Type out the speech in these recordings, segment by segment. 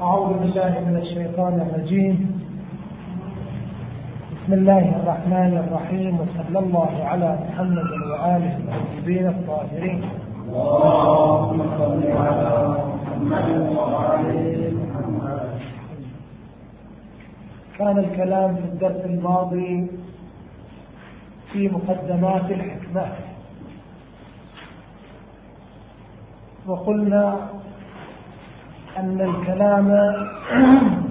أعوذ بالله من الشيطان الرجيم. بسم الله الرحمن الرحيم وصلى الله على محمد وآله الطيبين الطاهرين. اللهم صل على محمد محمد. كان الكلام في الدرس الماضي في مقدمات الحكمة. وقلنا أن الكلام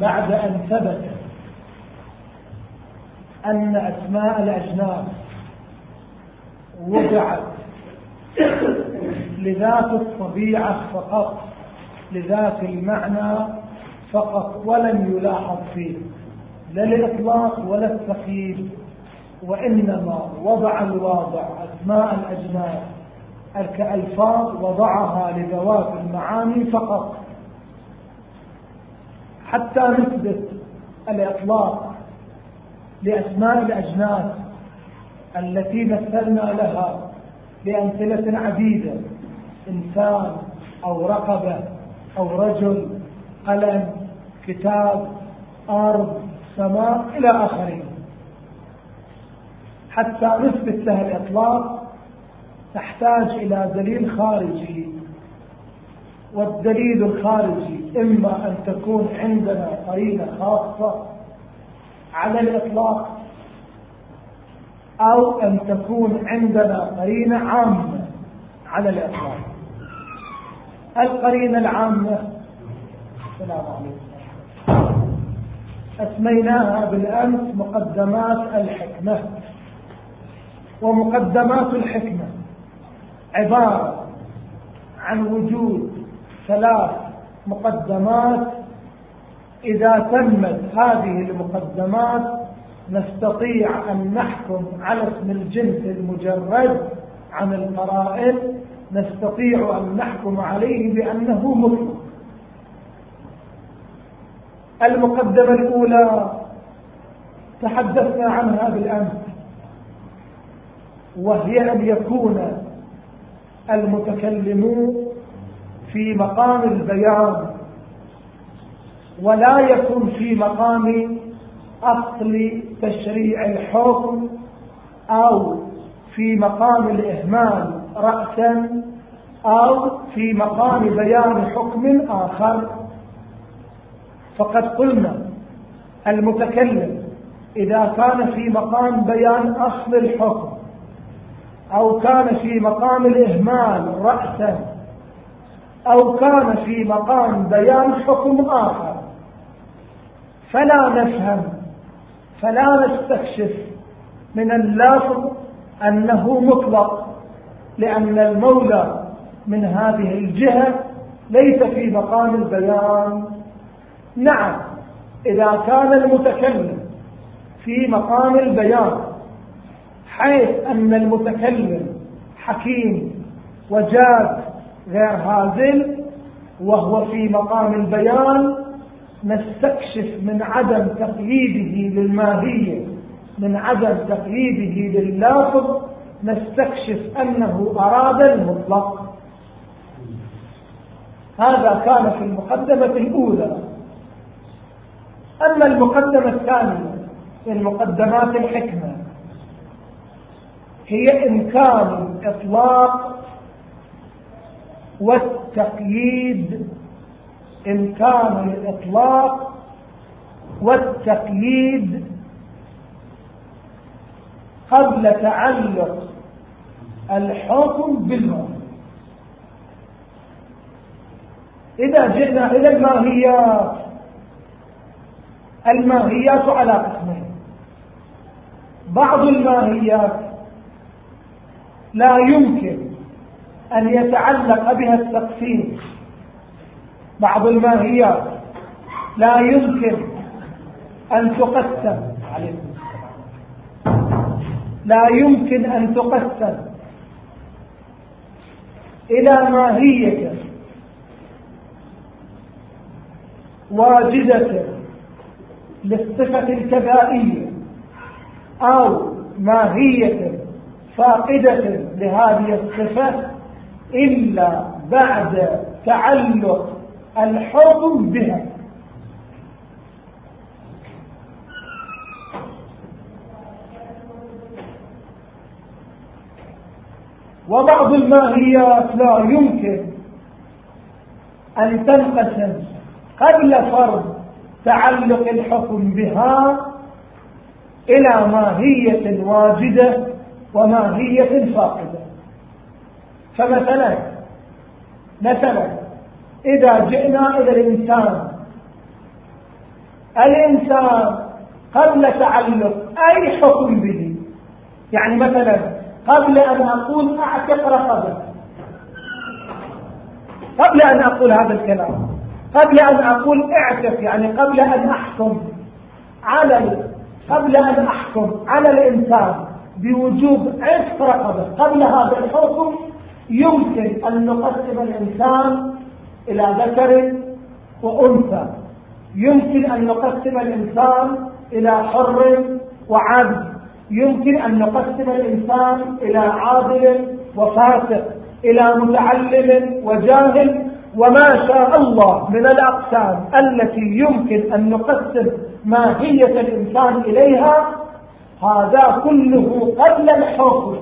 بعد أن ثبت أن أسماء الأجناس وضعت لذات الطبيعة فقط لذات المعنى فقط ولم يلاحظ فيه لا الإطلاق ولا التقييد وإنما وضع الواضع أسماء الأجناس كألفاظ وضعها لذوات المعاني فقط. حتى نثبت الإطلاق لأسماء الأجناس التي مثلنا لها بأمثلة عديدة إنسان أو رقبة أو رجل قلم كتاب أرض سماء إلى آخره. حتى نثبت لها الإطلاق تحتاج إلى دليل خارجي والدليل الخارجي إما أن تكون عندنا قرينة خاصة على الإطلاق أو أن تكون عندنا قرينة عامة على الإطلاق. القرينة العامة السلام عليكم. أسميناها بالأمس مقدمات الحكمة. ومقدمات الحكمة عبارة عن وجود ثلاث مقدمات. إذا تمت هذه المقدمات نستطيع أن نحكم على اسم الجنس المجرد عن القرائن. نستطيع أن نحكم عليه بأنه مطلق. المقدمة الأولى تحدثنا عنها بالأمس وهي أن يكون المتكلمون في مقام البيان ولا يكون في مقام أصل تشريع الحكم أو في مقام الإهمال رأسا أو في مقام بيان حكم آخر. فقد قلنا المتكلم إذا كان في مقام بيان أصل الحكم أو كان في مقام الإهمال رأسا أو كان في مقام بيان حكم آخر. فلا نفهم فلا نستكشف من اللفظ أنه مطلق لأن المولى من هذه الجهة ليس في مقام البيان. نعم إذا كان المتكلم في مقام البيان حيث أن المتكلم حكيم وجاد غير هازل وهو في مقام البيان نستكشف من عدم تقييده للماهية من عدم تقييده لللافظ نستكشف أنه أراد المطلق. هذا كان في المقدمة الأولى. أما المقدمة الثانية من مقدمات الحكمة هي إمكان الإطلاق والتقييد. إمكان الإطلاق والتقييد قبل تعلق الحكم بالماء إذا جئنا إلى الماهيات الماهيات على قسمين. بعض الماهيات لا يمكن أن يتعلق بها التقسيم. بعض الماهيات لا يمكن أن تقسم. لا يمكن أن تقسم. إلى ماهية واجدة للصفة الكبائية أو ماهية فاقدة لهذه الصفة إلا بعد تعلق الحكم بها. وبعض الماهيات لا يمكن أن تنقسم قبل فرض تعلق الحكم بها إلى ماهية واجدة وماهية فاقدة. فمثلا مثلا إذا جئنا إلى الإنسان الإنسان قبل تعلق أي حكم به؟ يعني مثلا قبل أن أقول أعتق رقبة. قبل أن أقول هذا الكلام. قبل أن أقول اعتق يعني قبل أن أحكم على قبل أن أحكم على الإنسان. بوجوب عتق رقبة قبل هذا الحكم يمكن أن نقسم الإنسان إلى ذكر وأنثى. يمكن أن نقسم الإنسان إلى حر وعبد. يمكن أن نقسم الإنسان إلى عادل وفاسق إلى متعلم وجاهل. وما شاء الله من الأقسام التي يمكن أن نقسم ماهية الإنسان إليها هذا كله قبل الحكم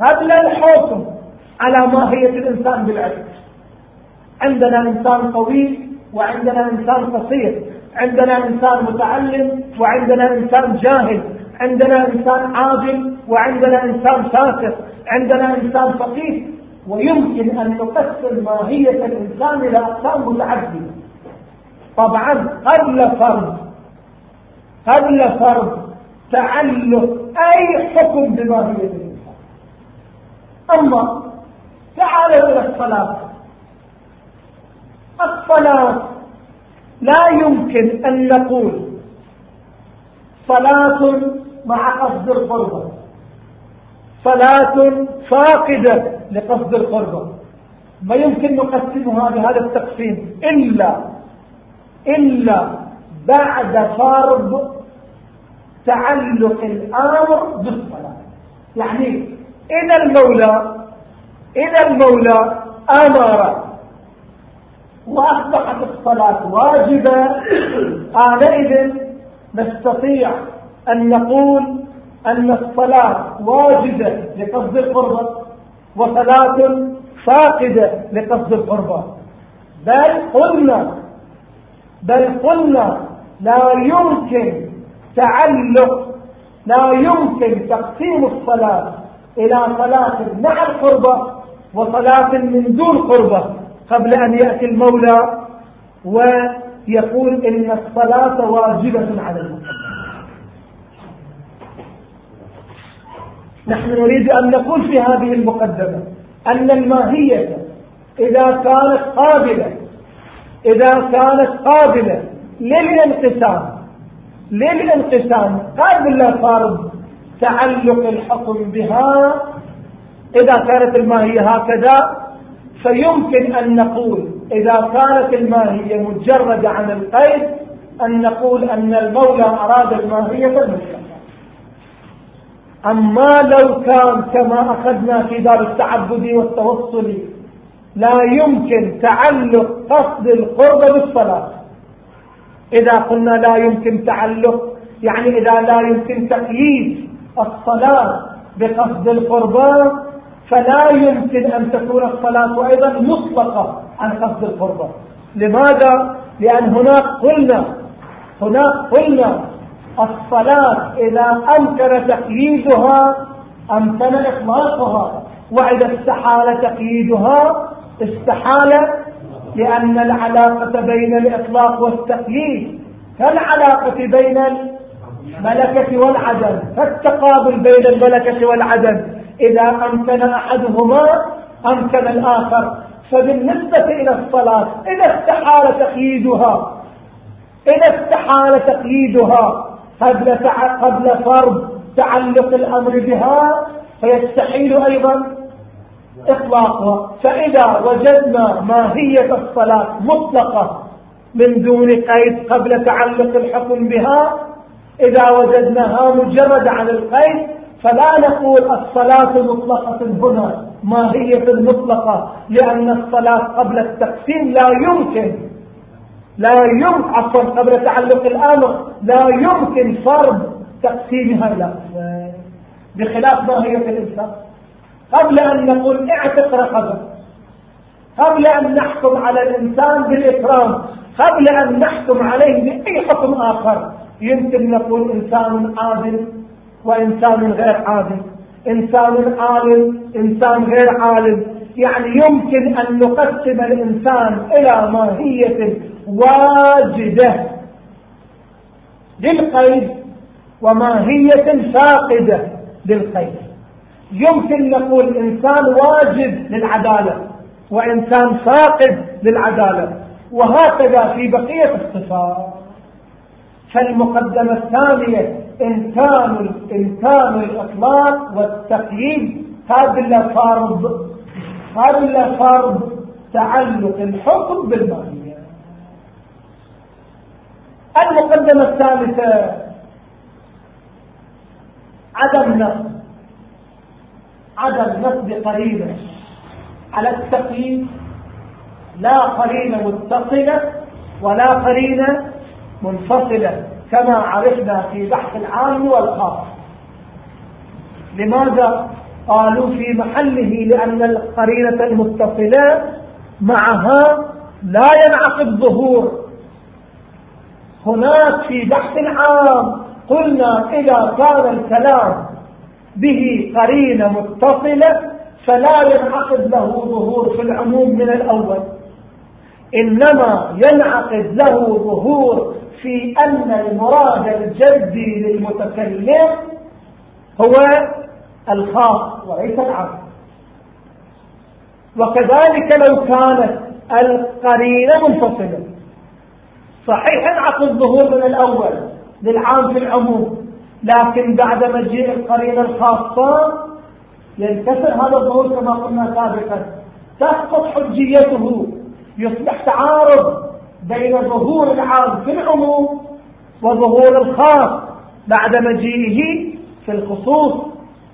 قبل الحكم على ماهية الإنسان بالعلم. عندنا إنسان طويل وعندنا إنسان قصير عندنا إنسان متعلم وعندنا إنسان جاهل عندنا إنسان عادل وعندنا إنسان فاسق عندنا إنسان فقيه. ويمكن أن نقسم ماهية الإنسان إلى أقسام متعددة. طبعا قبل فرض قبل فرض. تعلق أي حكم بماهية الإنسان أما تعالوا إلى الصلاة. الصلاة لا يمكن أن نقول صلاة مع قصد القربة. صلاة فاقدة لقصد القربة. ما يمكن نقسمها بهذا التقسيم إلا إلا بعد فرض تعلق الأمر بالصلاة. يعني إذا المولى إذا المولى أمر وأصبحت الصلاة واجبة آنئذ نستطيع أن نقول أن الصلاة واجبة لقصد القربة وصلاة فاقدة لقصد القربة. بل قلنا بل قلنا لا يمكن تعلق لا يمكن تقسيم الصلاة إلى صلاة مع القربة وصلاة من دون قربة قبل أن يأتي المولى ويقول إن الصلاة واجبة على المسلم. نحن نريد أن نقول في هذه المقدمة أن الماهية إذا كانت قابلة إذا كانت قابلة للانقسام للانقسام قبل فرض تعلق الحكم بها. إذا كانت الماهية هكذا فيمكن أن نقول إذا كانت الماهية مجردة عن القيد أن نقول أن المولى أراد الماهية المطلقة أما لو كان كما أخذنا في دار التعبد والتوصل لا يمكن تعلق قصد القرب بالصلاة. إذا قلنا لا يمكن تعلق يعني إذا لا يمكن تقييد الصلاة بقصد القربان فلا يمكن أن تكون الصلاة أيضا مطلقة عن قصد القربان لماذا؟ لأن هناك قلنا هناك قلنا الصلاة إذا أمكن تقييدها أمكن إطلاقها وإذا استحال تقييدها استحال لأن العلاقة بين الإطلاق والتقييد كالعلاقة بين الملكة والعدم فالتقابل بين الملكة والعدم. إذا أمكن أحدهما أمكن الآخر. فبالنسبة إلى الصلاة إذا استحال تقييدها إذا استحال تقييدها قبل قبل فرض تعلق الأمر بها فيستحيل أيضا إطلاقها فإذا وجدنا ماهية الصلاة مطلقة من دون قيد قبل تعلق الحكم بها إذا وجدناها مجرد عن القيد فلا نقول الصلاة مطلقة هنا ماهية مطلقة لأن الصلاة قبل التقسيم لا يمكن. لا يمكن عفوا قبل تعلق الأمر لا يمكن فرض تقسيمها إلى بخلاف ماهية الإنسان. قبل أن نقول اعتق رقبة قبل أن نحكم على الإنسان بالإكرام قبل أن نحكم عليه بأي حكم آخر يمكن نقول إنسان عادل وإنسان غير عادل. إنسان عالم إنسان غير عالم. يعني يمكن أن نقسم الإنسان إلى ماهية واجدة للقيد وماهية فاقدة للقيد. يمكن نقول إنسان واجد للعدالة وإنسان فاقد للعدالة. وهكذا في بقية الصفات. فالمقدمة الثانية إمكان إمكان الإطلاق والتقييد. هذا فرض هذا فرض تعلق الحكم بالماهية المقدمة الثالثة عدم نصب عدم نصب قرينة. على التقييد لا قرينة متصلة ولا قرينة منفصلة كما عرفنا في بحث العام والخاص. لماذا قالوا في محله لأن القرينة المتصلة معها لا ينعقد ظهور؟ هناك في بحث العام قلنا إذا كان الكلام به قرينة متصلة فلا ينعقد له ظهور في العموم من الأول. إنما ينعقد له ظهور في أن المراد الجدي للمتكلم هو الخاص وليس العام وكذلك لو كانت القرينة منفصلة. صحيح انعقد الظهور من الأول للعام في العموم لكن بعد مجيء القرينة الخاصة ينكسر هذا الظهور كما قلنا سابقا. تسقط حجيته يصبح تعارض بين ظهور العام في العموم وظهور الخاص بعد مجيئه في الخصوص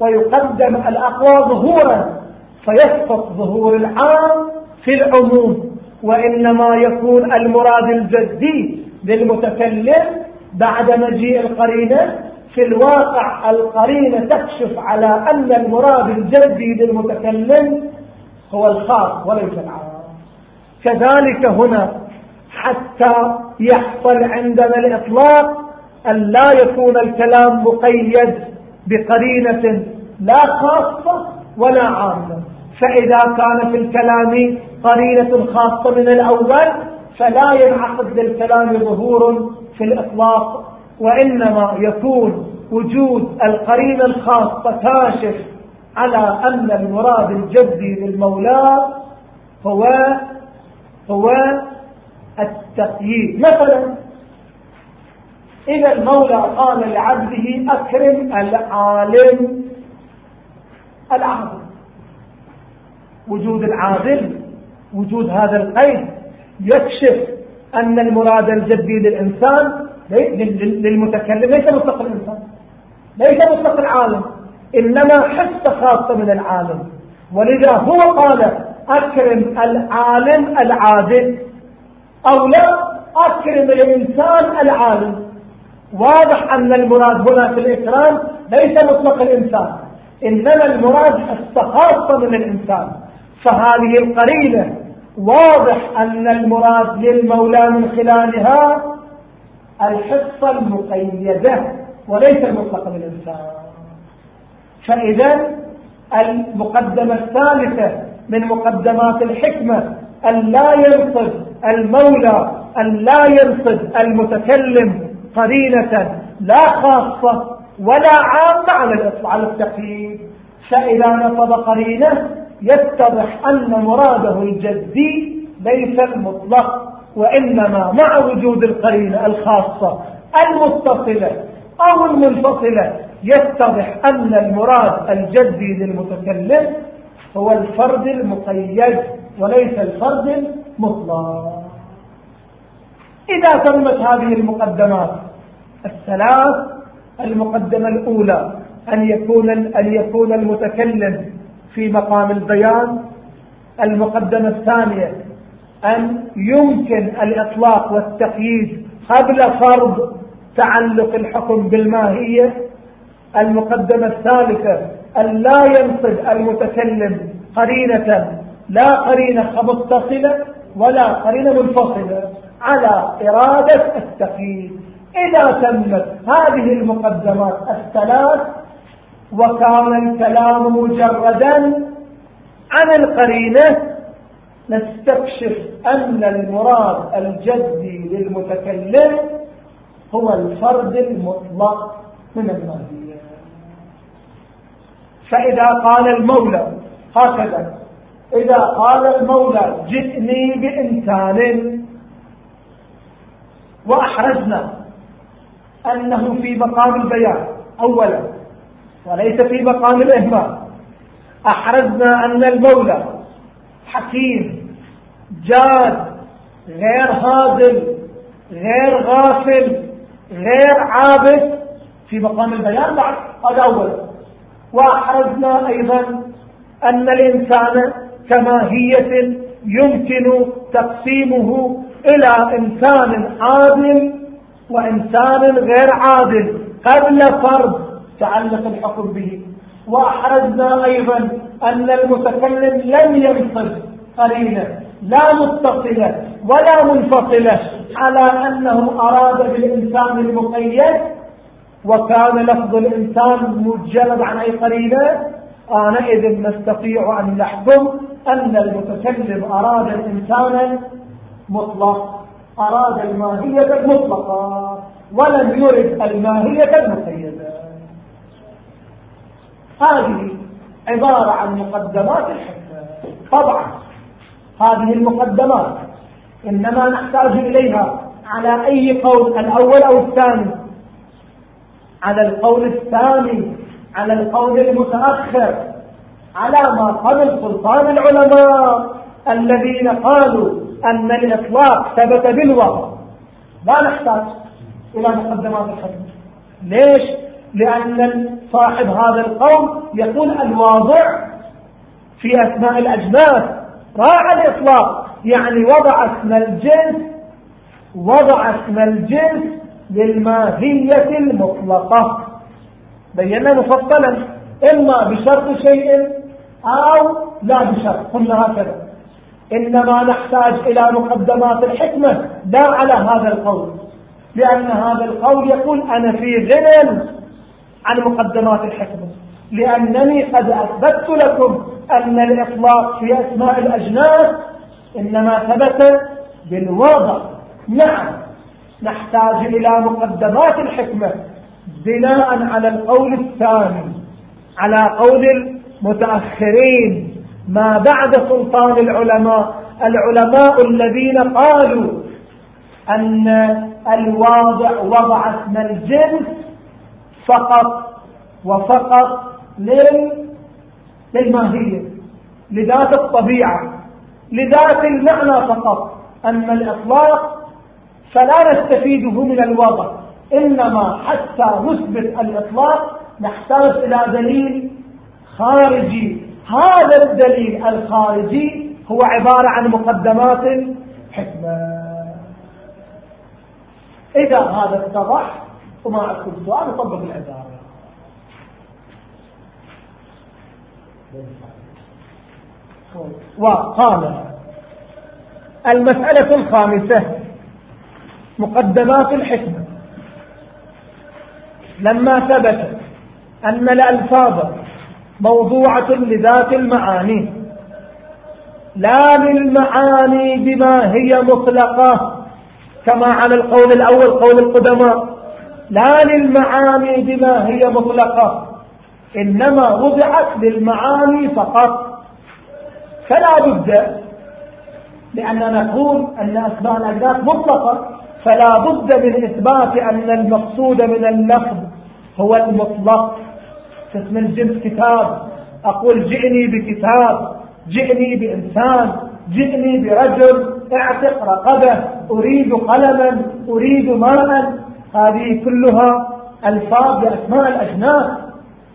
ويقدم الأقوى ظهورا فيسقط ظهور العام في العموم. وإنما يكون المراد الجدي للمتكلم بعد مجيء القرينة في الواقع القرينة تكشف على أن المراد الجدي للمتكلم هو الخاص وليس العام. كذلك هنا حتى يحصل عندنا الإطلاق أن لا يكون الكلام مقيد بقرينة لا خاصة ولا عامة. فإذا كان في الكلام قرينة خاصة من الأول فلا ينعقد للكلام ظهور في الإطلاق وإنما يكون وجود القرينة الخاصة كاشف على أن المراد الجدي للمولى هو هو التقييد. مثلا إذا المولى قال لعبده أكرم العالم. العادل وجود العادل وجود هذا القيد يكشف أن المراد الجدي للإنسان للمتكلم ليس مطلق الإنسان. ليس مطلق العالم. إنما حصة خاصة من العالم. ولذا هو قال أكرم العالم العادل أو لا أكرم الإنسان العالم. واضح أن المراد هنا في الإكرام ليس مطلق الإنسان. إنما المراد الخاصة من الإنسان. فهذه القرينة واضح أن المراد للمولى من خلالها الحصة المقيدة وليس المطلق من الإنسان. فإذا المقدمة الثالثة من مقدمات الحكمة أن لا ينصب المولى أن لا ينصب المتكلم قرينة لا خاصة ولا عامة على التقييد. فإذا نصب قرينة يتضح أن مراده الجدي ليس المطلق. وإنما مع وجود القرينة الخاصة المتصلة أو المنفصلة يتضح أن المراد الجدي للمتكلم هو الفرد المقيد وليس الفرد المطلق. إذا تمت هذه المقدمات الثلاث المقدمة الأولى أن يكون أن يكون المتكلم في مقام البيان. المقدمة الثانية أن يمكن الإطلاق والتقييد قبل فرض تعلق الحكم بالماهية المقدمة الثالثة أن لا ينصب المتكلم قرينة لا قرينة متصلة ولا قرينة منفصلة على إرادة التقييد. إذا تمت هذه المقدمات الثلاث وكان الكلام مجردا عن القرينة نستكشف أن المراد الجدي للمتكلم هو الفرد المطلق من الماهية فإذا قال المولى هكذا إذا قال المولى جئني بإنسان وأحرزنا أنه في مقام البيان أولا وليس في مقام الإهمال. أحرزنا أن المولى حكيم جاد غير هادل غير غافل غير عابد. في مقام البيان بعد هذا أولا وأحرزنا أيضا أن الإنسان كماهية يمكن تقسيمه إلى إنسان عادل وإنسان غير عادل قبل فرض تعلق الحكم به. وأحرزنا أيضا أن المتكلم لم ينصب قرينة لا متصلة ولا منفصلة على أنه أراد بالإنسان المقيد وكان لفظ الإنسان مجرد عن أي قرينة. آنئذ نستطيع أن نحكم أن المتكلم أراد الإنسان مطلق أراد الماهية المطلقة ولم يرد الماهية المقيدة. هذه عبارة عن مقدمات الحكمة. طبعا هذه المقدمات إنما نحتاج إليها على أي قول الأول أو الثاني؟ على القول الثاني على القول المتأخر على ما قبل سلطان العلماء الذين قالوا أن الإطلاق ثبت بالوضع لا نحتاج إلى مقدمات الحكم. ليش؟ لأن صاحب هذا القول يقول الواضع في أسماء الأجناس. راعى الإطلاق. يعني وضع اسم الجنس وضع اسم الجنس للماهية المطلقة. بينا مفصلا. إما بشرط شيء أو لا بشرط. قلنا هكذا. إنما نحتاج إلى مقدمات الحكمة. لا على هذا القول. لأن هذا القول يقول أنا في غنى عن مقدمات الحكمة. لأنني قد أثبت لكم أن الإطلاق في أسماء الأجناس إنما ثبت بالوضع. نعم نحتاج إلى مقدمات الحكمة بناء على القول الثاني على قول المتأخرين ما بعد سلطان العلماء العلماء الذين قالوا أن الواضع وضع اسم الجنس فقط وفقط لل... للماهية لذات الطبيعة لذات المعنى فقط. أما الإطلاق فلا نستفيده من الوضع إنما حتى نثبت الإطلاق نحتاج إلى دليل خارجي. هذا الدليل الخارجي هو عبارة عن مقدمات حكمة إذا هذا اتضح وما عندكم سؤال نطبق العبارة. وقال المسألة الخامسة مقدمات الحكمة. لما ثبت أن الألفاظ موضوعة لذات المعاني لا للمعاني بما هي مطلقة كما على القول الأول قول القدماء لا للمعاني بما هي مطلقة. إنما وضعت للمعاني فقط. فلا بد لأننا نقول أن أسماء الأجناس مطلقة فلا بد من إثبات أن المقصود من اللفظ هو المطلق. اسم الجنس كتاب. أقول جئني بكتاب جئني بإنسان جئني برجل اعتق رقبة أريد قلما أريد ماء. هذه كلها ألفاظ بأسماء الأجناس.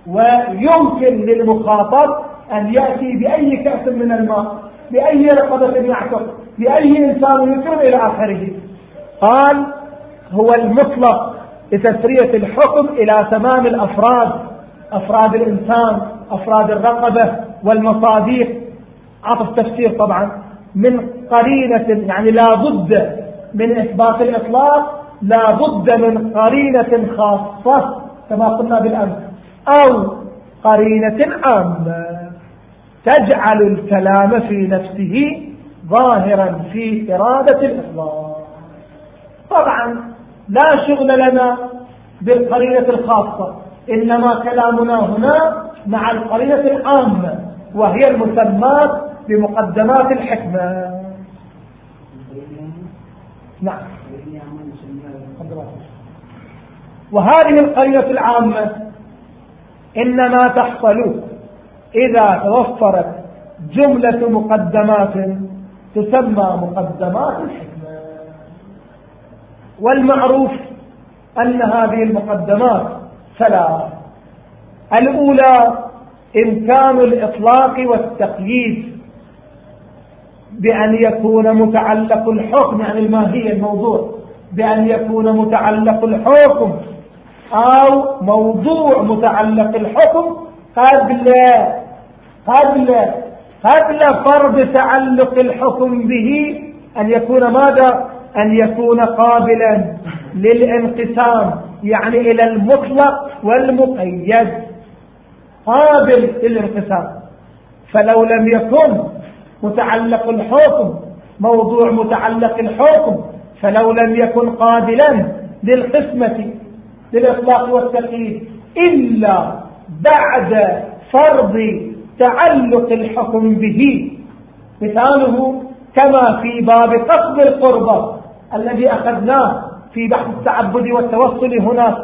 ويمكن للمخاطب أن يأتي بأي كأس من الماء بأي رقبة يعتق بأي إنسان يكرم إلى آخره. قال هو المطلق لتسرية الحكم إلى تمام الأفراد أفراد الإنسان أفراد الرقبة والمصاديق. عطف تفسير طبعا. من قرينة يعني لا بد من إثبات الإطلاق لا بد من قرينة خاصة كما قلنا بالأمس. أو قرينة عامة. تجعل الكلام في نفسه ظاهرا في إرادة الإطلاق طبعا لا شغل لنا بالقرينة الخاصة إنما كلامنا هنا مع القرينة العامة وهي المسمات بمقدمات الحكمة. نعم. وهذه القرينة العامة إنما تحصل إذا توفرت جملة مقدمات تسمى مقدمات الحكمة. والمعروف أن هذه المقدمات ثلاث الأولى إمكان الإطلاق والتقييد بأن يكون متعلق الحكم يعني الماهية الموضوع؟ بأن يكون متعلق الحكم أو موضوع متعلق الحكم قبل قبل قبل فرض تعلق الحكم به أن يكون ماذا؟ أن يكون قابلا للانقسام يعني إلى المطلق والمقيد. قابل للانقسام. فلو لم يكن متعلق الحكم موضوع متعلق الحكم فلو لم يكن قابلا للقسمة للإطلاق والتقييد إلا بعد فرض تعلق الحكم به. مثاله كما في باب قصد القربة الذي أخذناه في بحث التعبد والتوصل هناك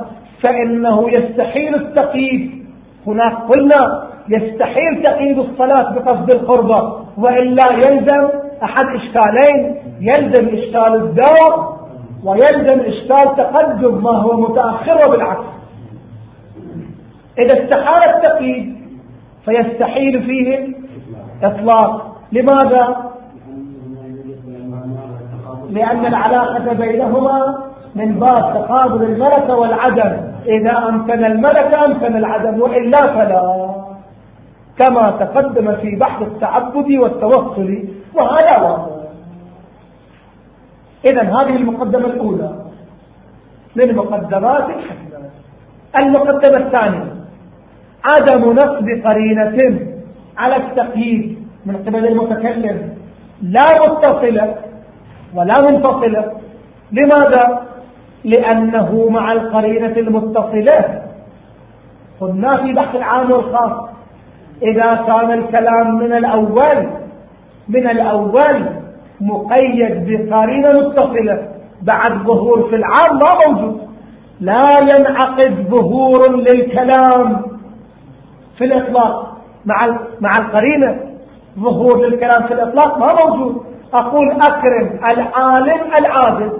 فإنه يستحيل التقييد. هناك قلنا يستحيل تقييد الصلاة بقصد القربة وإلا يلزم أحد إشكالين يلزم إشكال الدور ويلزم إشكال تقدم ما هو متأخر وبالعكس إذا استحال التقييد فيستحيل فيه إطلاق. لماذا؟ لأن العلاقة بينهما من باب تقابل الملكة والعدم. إذا أمكن الملكة أمكن العدم وإلا فلا. كما تقدم في بحث التعبد والتوصل وهذا واضح. إذا هذه المقدمة الأولى من مقدمات الحكمة المقدمة الثانية عدم نصب قرينة على التقييد من قبل المتكلم. لا متصلة ولا منفصلة. لماذا؟ لأنه مع القرينة المتصلة. قلنا في بحث العام والخاص إذا كان الكلام من الأول من الأول مقيد بقرينة متصلة. بعد ظهور في العام ما موجود. لا ينعقد ظهور للكلام في الإطلاق. مع مع القرينة ظهور للكلام في الإطلاق ما موجود. أقول أكرم العالم العادل.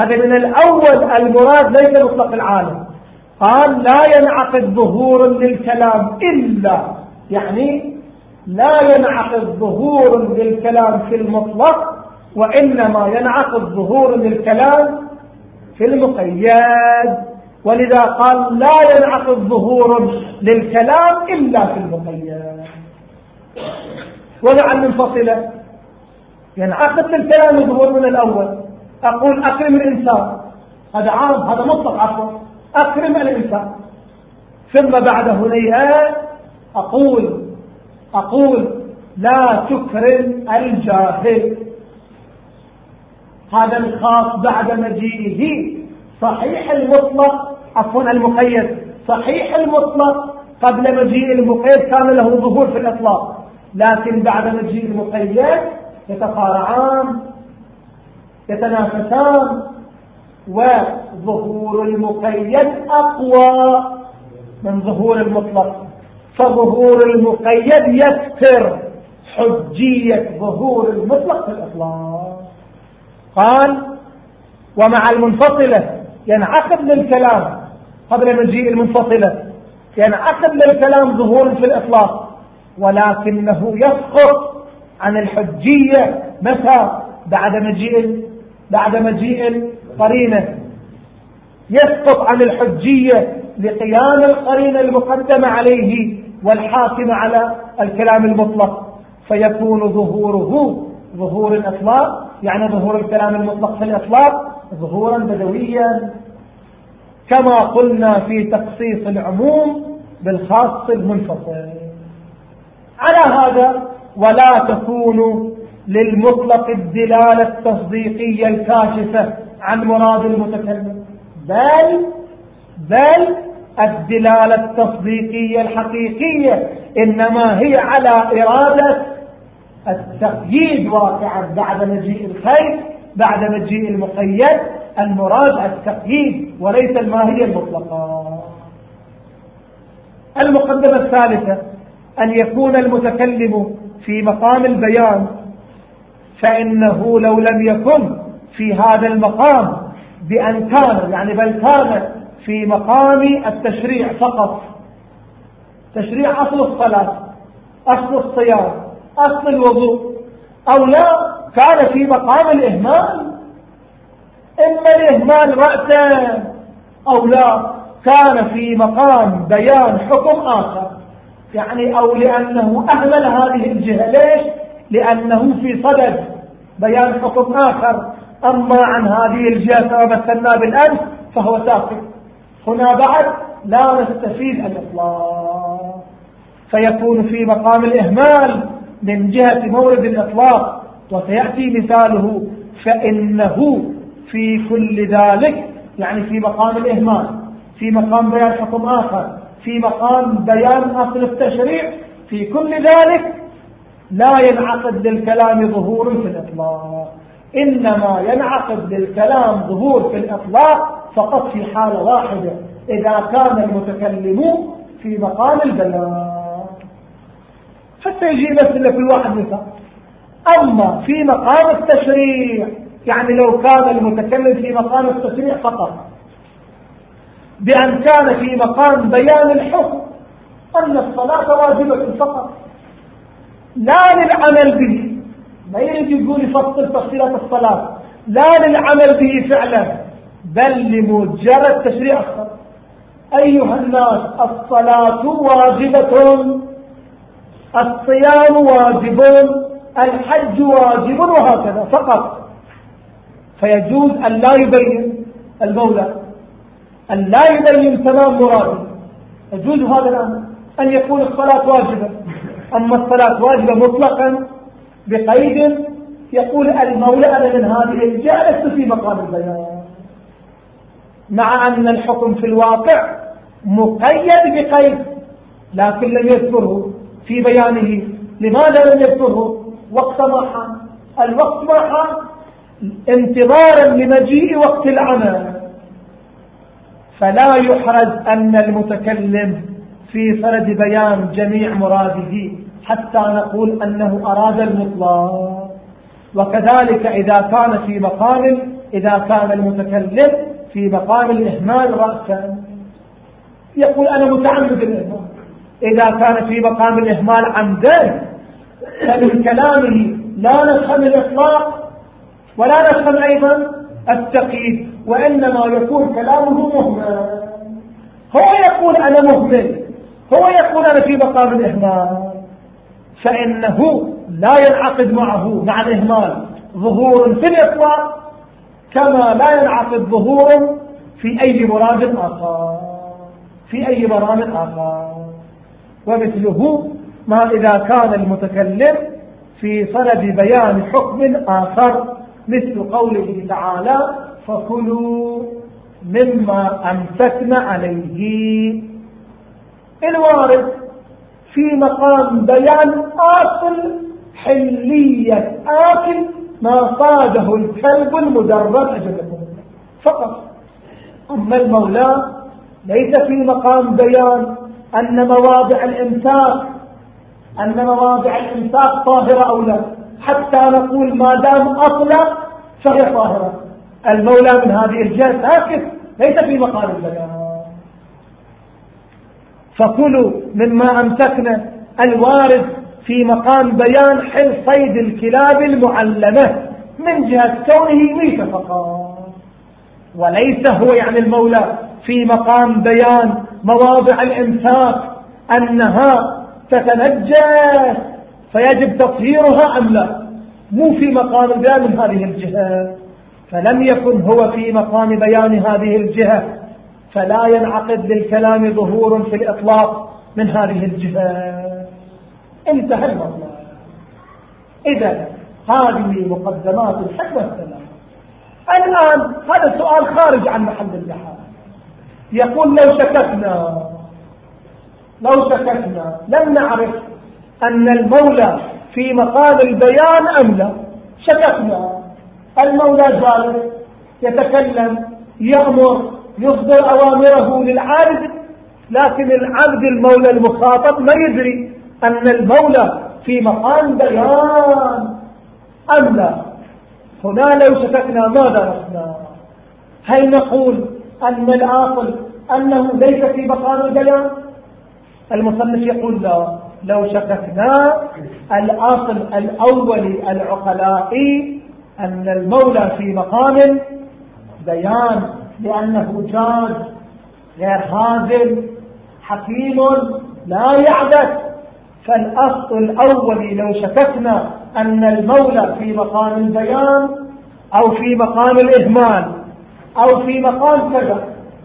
هذا من الأول المراد ليس مطلق العالم. قال لا ينعقد ظهور للكلام إلا يعني لا ينعقد ظهور للكلام في المطلق وإنما ينعقد ظهور للكلام في المقيد. ولذا قال لا ينعقد ظهور للكلام إلا في المقيد. ومع المنفصلة ينعقد للكلام ظهور من الأول. أقول أكرم الإنسان. هذا عام هذا مطلق عفوا. أكرم الإنسان. ثم بعد هنيئة أقول أقول لا تكرم الجاهل. هذا الخاص بعد مجيئه. صحيح المطلق عفوا المقيد صحيح المطلق. قبل مجيء المقيد كان له ظهور في الإطلاق. لكن بعد مجيء المقيد يتصارعان يتنافسان وظهور المقيد أقوى من ظهور المطلق. فظهور المقيد يكثر حجية ظهور المطلق في الإطلاق. قال ومع المنفصلة ينعقد للكلام. قبل مجيء المنفصلة ينعقد للكلام ظهور في الإطلاق. ولكنه يسقط عن الحجية متى؟ بعد مجيء بعد مجيء القرينة. يسقط عن الحجية لقيام القرينة المقدمة عليه والحاكم على الكلام المطلق فيكون ظهوره ظهور الإطلاق يعني ظهور الكلام المطلق في الإطلاق ظهورا بدويا. كما قلنا في تخصيص العموم بالخاص المنفصل. على هذا ولا تكون للمطلق الدلالة التصديقية الكاشفة عن مراد المتكلم بل بل الدلالة التصديقية الحقيقية إنما هي على إرادة التقييد واقعا بعد مجيء الخير بعد مجيء المقيد. المراد التقييد وليس الماهية المطلقة. المقدمة الثالثة أن يكون المتكلم في مقام البيان فإنه لو لم يكن في هذا المقام بأن كان يعني بل كان في مقام التشريع فقط. تشريع أصل الصلاة أصل الصيام أصل الوضوء. أو لا كان في مقام الإهمال. إما الإهمال رأسا أو لا كان في مقام بيان حكم آخر. يعني أو لأنه أهمل هذه الجهة. ليش؟ لأنه في صدد بيان حكم آخر. أما عن هذه الجهة كما مثلنا بالأمس فهو ساقط. هنا بعد لا نستفيد الإطلاق. فيكون في مقام الإهمال من جهة مورد الإطلاق وسيأتي مثاله فإنه في كل ذلك يعني في مقام الإهمال في مقام بيان حكم آخر في مقام بيان أصل التشريع في كل ذلك لا ينعقد للكلام ظهور في الإطلاق. إنما ينعقد للكلام ظهور في الإطلاق فقط في حالة واحدة إذا كان المتكلم في مقام البيان حتى يجي مثل في الواحد مثال أما في مقام التشريع يعني لو كان المتكلم في مقام التشريع فقط. بأن كان في مقام بيان الحكم أن الصلاة واجبة فقط. لا للعمل به ما يريد يقول يفصل تفصيلات الصلاة. لا للعمل به فعلا. بل لمجرد تشريع. الصلاة أيها الناس الصلاة واجبة الصيام واجب الحج واجب وهكذا فقط. فيجوز أن لا يبين المولى أن لا يبين تمام مراده. يجوز هذا الأمر أن يكون الصلاة واجبة. أما الصلاة واجبة مطلقا بقيد يقول المولى أنا من هذه الجهة لست في مقام البيان. مع أن الحكم في الواقع مقيد بقيد لكن لم يذكره في بيانه. لماذا لم يذكره؟ وقت ما حان الوقت ما حان انتظارا لمجيء وقت العمل. فلا يحرز أن المتكلم في صدد بيان جميع مراده حتى نقول أنه أراد المطلق. وكذلك إذا كان في مقام إذا كان المتكلم في مقام الإهمال رأسا. يقول أنا متعمد الإهمال إذا كان في مقام الإهمال عمدا فمن كلامه لا نفهم الإطلاق ولا نفهم أيضا التقييد وإنما يكون كلامه مهمل هو يقول أنا مهمل. هو يقول أنا في مقام الإهمال. فإنه لا ينعقد معه مع الإهمال. ظهور في الإطلاق كما لا ينعقد ظهور في أي مراد آخر. في أي مرام آخر. ومثله ما إذا كان المتكلم في صلب بيان حكم آخر مثل قوله تعالى فكلوا مما أمسكنا عليه. الوارد في مقام بيان آصل حلية آكل ما صاده الكلب المدرب أجلكم فقط. أما المولى ليس في مقام بيان أن مواضع الإمساك أن مواضع الإمساك طاهرة أو لا. حتى نقول ما دام أطلق فهي طاهرة. المولى من هذه الجهة ساكت ليس في مقام البيان. فكلوا مما أمسكنا الوارد في مقام بيان حل صيد الكلاب المعلمة من جهة كونه ميت فقط. وليس هو يعني المولى في مقام بيان مواضع الإمساك أنها تتنجس فيجب تطهيرها أم لا. مو في مقام البيان من هذه الجهة. فلم يكن هو في مقام بيان هذه الجهة. فلا ينعقد للكلام ظهور في الإطلاق من هذه الجهة. انتهى الموضوع. إذا هذه مقدمات الحكمة السلام الآن هذا السؤال خارج عن محل البحث يقول لو شككنا لو شككنا لم نعرف أن المولى في مقام البيان أم لا. شككنا. المولى جالس يتكلم يأمر يصدر أوامره للعابد لكن العبد المولى المخاطب ما يدري. أن المولى في مقام بيان. أم لا؟ هنا لو شككنا ما درسنا هل نقول أن العاقل أنه ليس في مقام البيان؟ المصنف يقول لا. لو شككنا الأصل الأولي العقلائي أن المولى في مقام بيان لأنه جاد غير هازل حكيم لا يعبث. فالأصل الأولي لو شككنا أن المولى في مقام البيان أو في مقام الإهمال أو في مقام كذا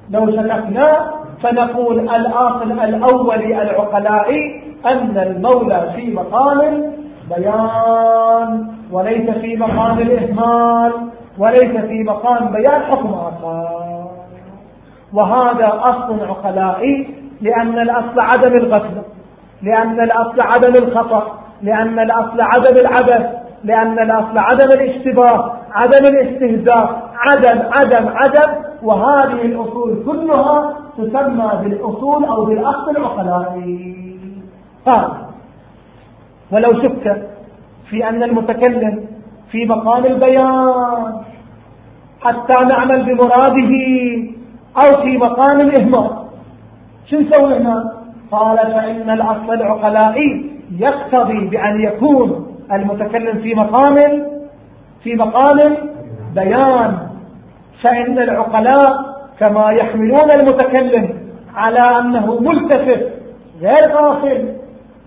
لو شككنا فنقول الأصل الأولي العقلائي أن المولى في مقام بيان وليس في مقام الإهمال وليس في مقام بيان حكم آخر. وهذا أصل عقلائي لأن الأصل عدم الغفلة لأن الأصل عدم الخطأ لأن الأصل عدم العبث لأن الأصل عدم الاشتباه عدم الاستهزاء عدم عدم عدم. وهذه الأصول كلها تسمى بالأصول أو بالأصل العقلائي. قال ولو شك في أن المتكلم في مقام البيان حتى نعمل بمراده أو في مقام الإهمال شو نسوي هنا؟ قال فإن الأصل العقلائي يقتضي بأن يكون المتكلم في مقام في مقام بيان فإن العقلاء كما يحملون المتكلم على أنه ملتفت غير غافل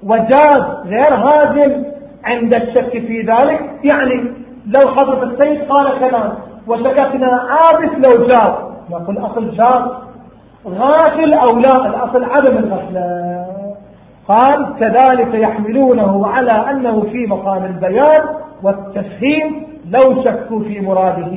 وجاز غير هازم عند الشك في ذلك. يعني لو حضرة السيد قال كلام وشككنا عابس لو جاز. نقول أصل جاز. غافل أو لا الأصل عدم الغفلة. قال كذلك يحملونه على أنه في مقام البيان والتفهيم لو شكوا في مراده.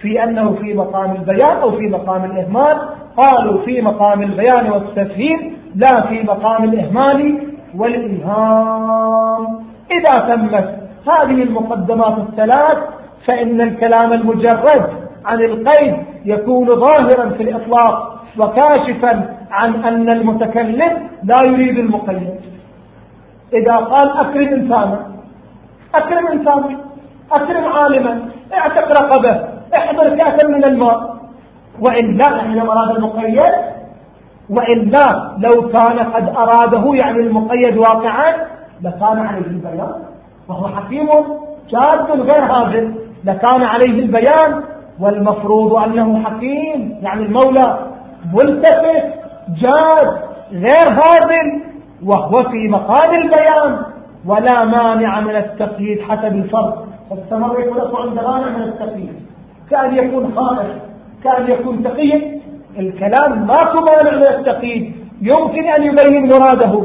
في أنه في مقام البيان أو في مقام الإهمال. قالوا في مقام البيان والتفهيم لا في مقام الإهمال والإلهام. إذا تمت هذه المقدمات الثلاث فإن الكلام المجرد عن القيد يكون ظاهرا في الإطلاق وكاشفا عن أن المتكلم لا يريد المقيد. إذا قال أكرم إنسانا أكرم إنسانا أكرم عالما اعتق رقبه احضر كأسا من الماء. وإلا يعني لو أراد المقيد وإلا لو كان قد أراده يعني المقيد واقعا لكان عليه البيان. وهو حكيم جاد غير هذا لكان عليه البيان والمفروض أنه حكيم يعني المولى ملتفت جاد غير هازل وهو في مقام البيان ولا مانع من التقييد حسب الفرق فالسمر يطلق عند مانع من التقييد. كأن يكون خائف كأن يكون تقي الكلام ما مانع من التقييد. يمكن أن يبين مراده.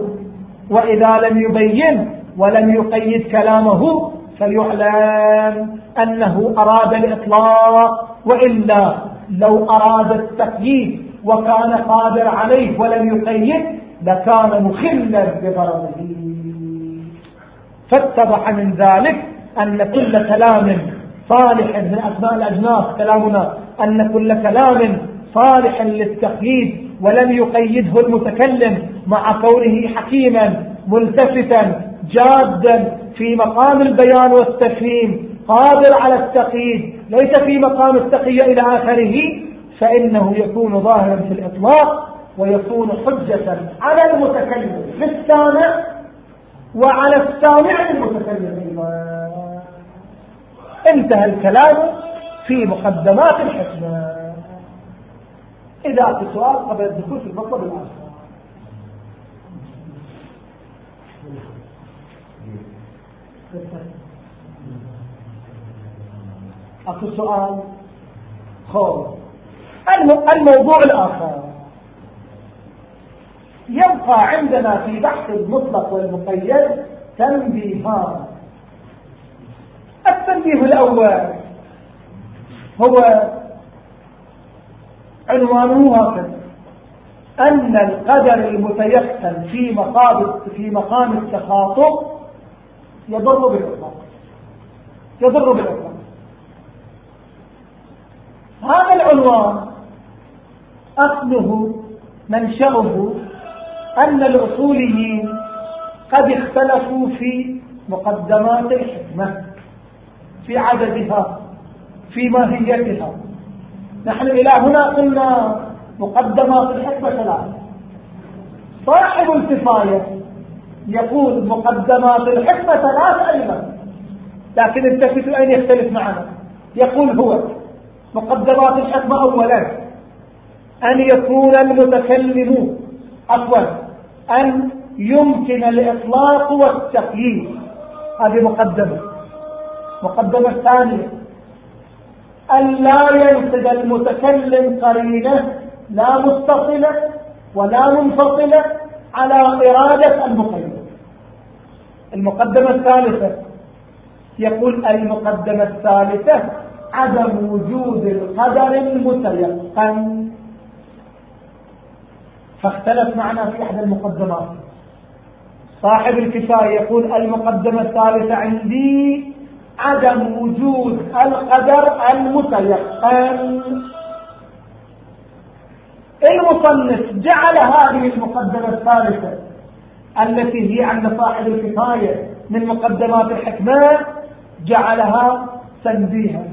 وإذا لم يبين ولم يقيد كلامه فليعلم أنه أراد الإطلاق وإلا لو أراد التقييد وكان قادر عليه ولم يقيد لكان مخلا بغرضه. فاتضح من ذلك أن كل كلام صالح من أسماء الأجناس كلامنا أن كل كلام صالح للتقييد ولم يقيده المتكلم مع كونه حكيما ملتفتا جادا في مقام البيان والتفهيم قادر على التقييد ليس في مقام التقية إلى آخره فإنه يكون ظاهرا في الإطلاق ويكون حجة على المتكلم للسامع وعلى السامع للمتكلم. أيضا انتهى الكلام في مقدمات الحكمة. إذا في سؤال قبل الدخول في المطلب الآخر أكو سؤال. خوف الموضوع الآخر. يبقى عندنا في بحث المطلق والمقيد تنبيهان. التنبيه الأول هو عنوانه هكذا. أن القدر المتيقن في مقام في مقام التخاطب يضر بالإطلاق. يضر بالإطلاق. هذا العنوان أصله منشأه أن الأصوليين قد اختلفوا في مقدمات الحكمة في عددها في ماهيتها. نحن إلى هنا قلنا مقدمات الحكمة ثلاثة. صاحب الكفاية يقول مقدمات الحكمة ثلاثة أيضا لكن التفتوا أين يختلف معنا. يقول هو مقدمات الحكمة أولا. أن يكون المتكلم عفوا. أن يمكن الإطلاق والتقييد. هذه مقدمة. مقدمة ثانية. أن لا ينسد المتكلم قرينة لا متصلة ولا منفصلة على إرادة المقيم. المقدمة الثالثة. يقول المقدمة الثالثة عدم وجود القدر المتيقن. فاختلف معنا في أحد المقدمات. صاحب الكفاية يقول المقدمة الثالثة عندي عدم وجود القدر المتيقن. المصنف جعل هذه المقدمة الثالثة التي هي عند صاحب الكفاية من مقدمات الحكمة جعلها تنبيها.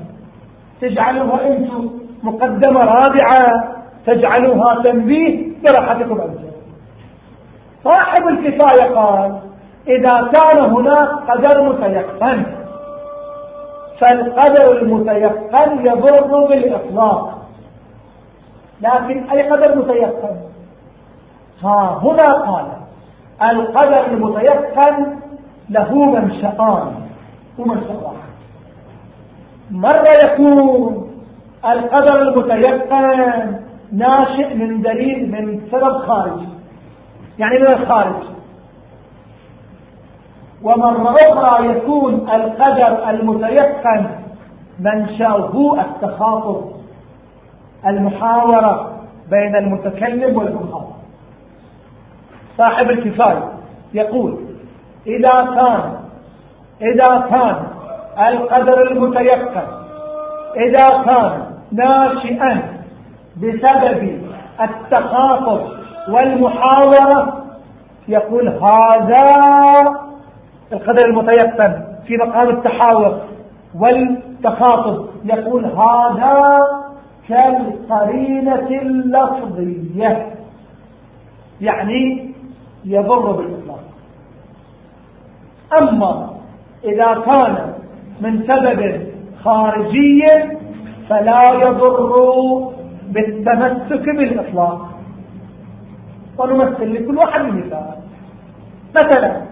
تجعلوها أنتم مقدمة رابعة تجعلوها تنبيه براحتكم أنتم صاحب الكفاية قال إذا كان هناك قدر متيقن فالقدر المتيقن يضر بالإطلاق لكن أي قدر متيقن؟ ها هنا قال القدر المتيقن له منشأان ومنشأ واحد مرة يكون القدر المتيقن ناشئ من دليل من سبب خارجي يعني من الخارج. ومرة أخرى يكون القدر المتيقن منشأه التخاطب المحاورة بين المتكلم والمخاطب. صاحب الكفاية يقول إذا كان إذا كان القدر المتيقن إذا كان ناشئا بسبب التخاطب والمحاورة يقول هذا القدر المتيقن في مقام التحاور والتخاطب يقول هذا كالقرينة اللفظية. يعني يضر بالإطلاق. أما إذا كان من سبب خارجي فلا يضر بالتمسك بالإطلاق. ونمثل لكل واحد مثال. مثلا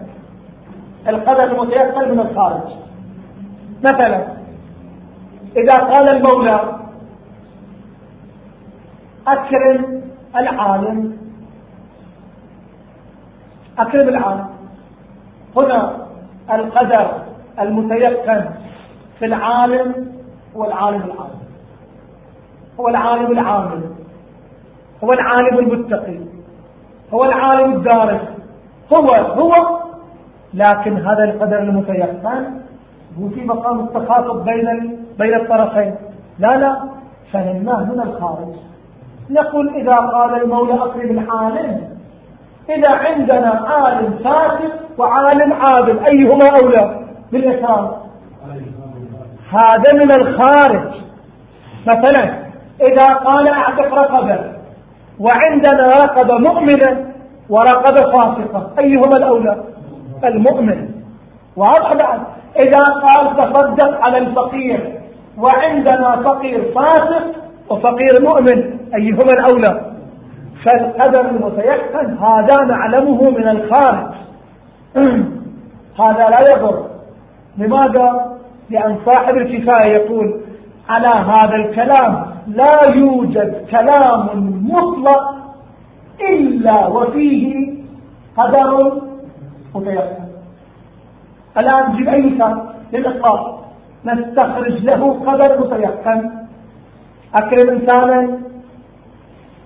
القدر المتيقن من الخارج. مثلا إذا قال المولى أكرم العالم. أكرم العالم هنا القدر المتيقن في العالم هو العالم العالم هو العالم العامل. هو العالم المتقي. هو العالم الدارس هو هو. لكن هذا القدر المتيقن هو في مقام التخاطب بين بين الطرفين. لا لا. فهمناه من الخارج. نقول إذا قال المولى أقرب العالم إذا عندنا عالم فاسد وعالم عادل أيهما أولى؟ بالإكرام هذا من الخارج. مثلا إذا قال أعتق رقبة وعندنا رقبة مؤمنة ورقبة فاسقة أيهما الأولى؟ المؤمن. واضح بعد. إذا قال تصدق على الفقير وعندنا فقير فاسق وفقير مؤمن أيهما الأولى؟ فالقدر المتيقن هذا نعلمه من الخارج. هذا لا يضر. لماذا؟ لأن صاحب الكفاية يقول على هذا الكلام لا يوجد كلام مطلق إلا وفيه قدر متيقن. الآن نجيب أي مثال نستخرج له قدر متيقن. أكرم إنسانا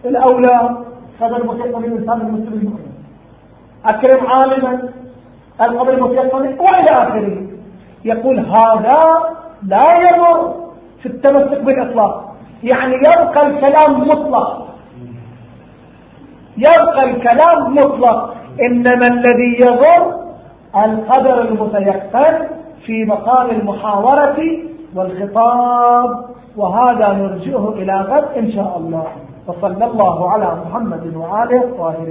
الأولى قدر متيقن للإنسان المسلم المؤمن. أكرم عالما القدر المتيقن وإلى آخره. يقول هذا لا يمر في التمسك بالإطلاق. يعني يبقى الكلام مطلق. يبقى الكلام مطلق. إنما الذي يضر القدر المتيقن في مقام المحاورة والخطاب. وهذا نرجئه إلى غد إن شاء الله. وصلى الله على محمد وآله الطاهرين.